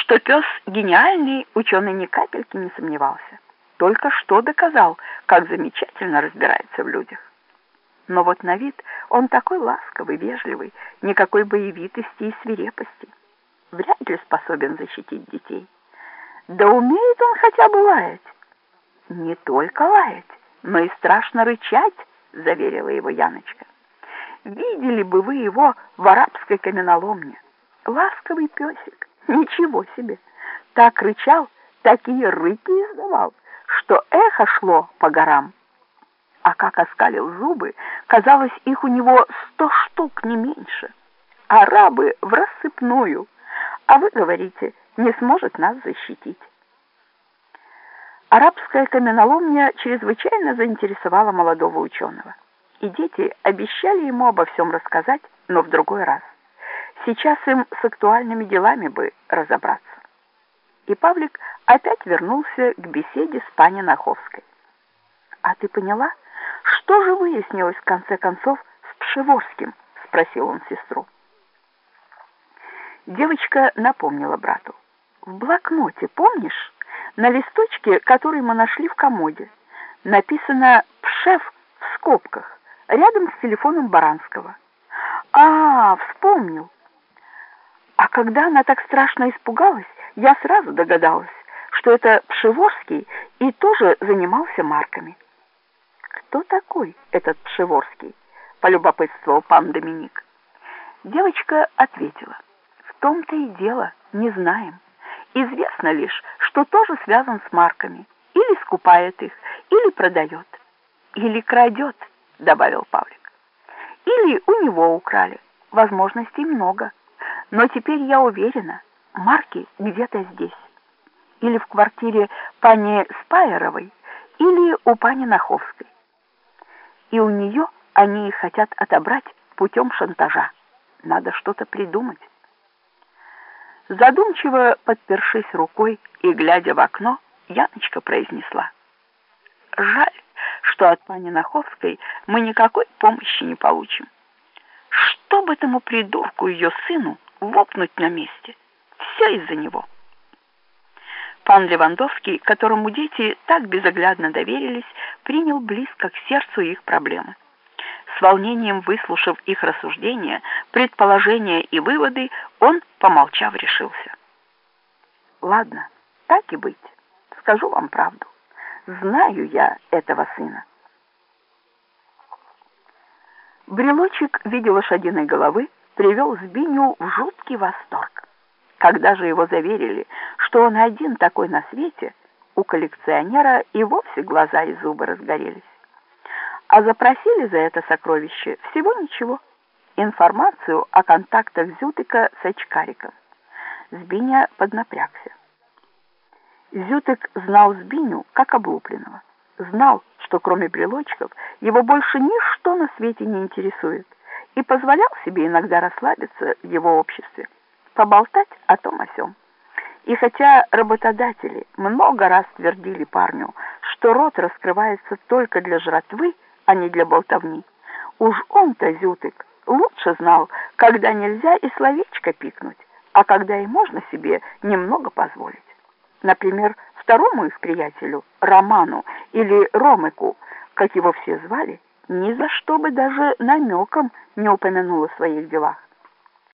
Что пес гениальный, ученый ни капельки не сомневался. Только что доказал, как замечательно разбирается в людях. Но вот на вид он такой ласковый, вежливый, никакой боевитости и свирепости. Вряд ли способен защитить детей. Да умеет он хотя бы лаять. Не только лаять, но и страшно рычать, заверила его Яночка. Видели бы вы его в арабской каменоломне. Ласковый песик, ничего себе. Так рычал, такие рыки издавал, что эхо шло по горам. А как оскалил зубы, казалось, их у него сто штук, не меньше. Арабы в рассыпную, а вы говорите, не сможет нас защитить. Арабская каменоломня чрезвычайно заинтересовала молодого ученого и дети обещали ему обо всем рассказать, но в другой раз. Сейчас им с актуальными делами бы разобраться. И Павлик опять вернулся к беседе с пани Наховской. «А ты поняла, что же выяснилось в конце концов с Пшеворским?» — спросил он сестру. Девочка напомнила брату. «В блокноте, помнишь, на листочке, который мы нашли в комоде, написано «Пшев» в скобках рядом с телефоном Баранского. А, вспомнил. А когда она так страшно испугалась, я сразу догадалась, что это Пшеворский и тоже занимался марками. Кто такой этот Пшеворский? полюбопытствовал пан Доминик. Девочка ответила: "В том-то и дело, не знаем. Известно лишь, что тоже связан с марками, или скупает их, или продает, или крадет добавил Павлик. Или у него украли. Возможностей много. Но теперь я уверена, марки где-то здесь. Или в квартире пани Спайеровой, или у пани Наховской. И у нее они хотят отобрать путем шантажа. Надо что-то придумать. Задумчиво подпершись рукой и глядя в окно, Яночка произнесла. «Жаль, что от пани Наховской мы никакой помощи не получим. Что бы этому придурку ее сыну вопнуть на месте? Все из-за него. Пан Левандовский, которому дети так безоглядно доверились, принял близко к сердцу их проблемы. С волнением выслушав их рассуждения, предположения и выводы, он, помолчав, решился. «Ладно, так и быть. Скажу вам правду. Знаю я этого сына. Брелочек в виде лошадиной головы привел Збиню в жуткий восторг. Когда же его заверили, что он один такой на свете, у коллекционера и вовсе глаза и зубы разгорелись. А запросили за это сокровище всего ничего. Информацию о контактах Зютыка с очкариком. Збиня поднапрягся. Зютык знал Збиню как облупленного. Знал, что кроме брелочков его больше ничто на свете не интересует, и позволял себе иногда расслабиться в его обществе, поболтать о том о сём. И хотя работодатели много раз твердили парню, что рот раскрывается только для жратвы, а не для болтовни, уж он-то, Зютык, лучше знал, когда нельзя и словечко пикнуть, а когда и можно себе немного позволить. Например, второму их приятелю, Роману или Ромыку, как его все звали, ни за что бы даже намеком не упомянул о своих делах.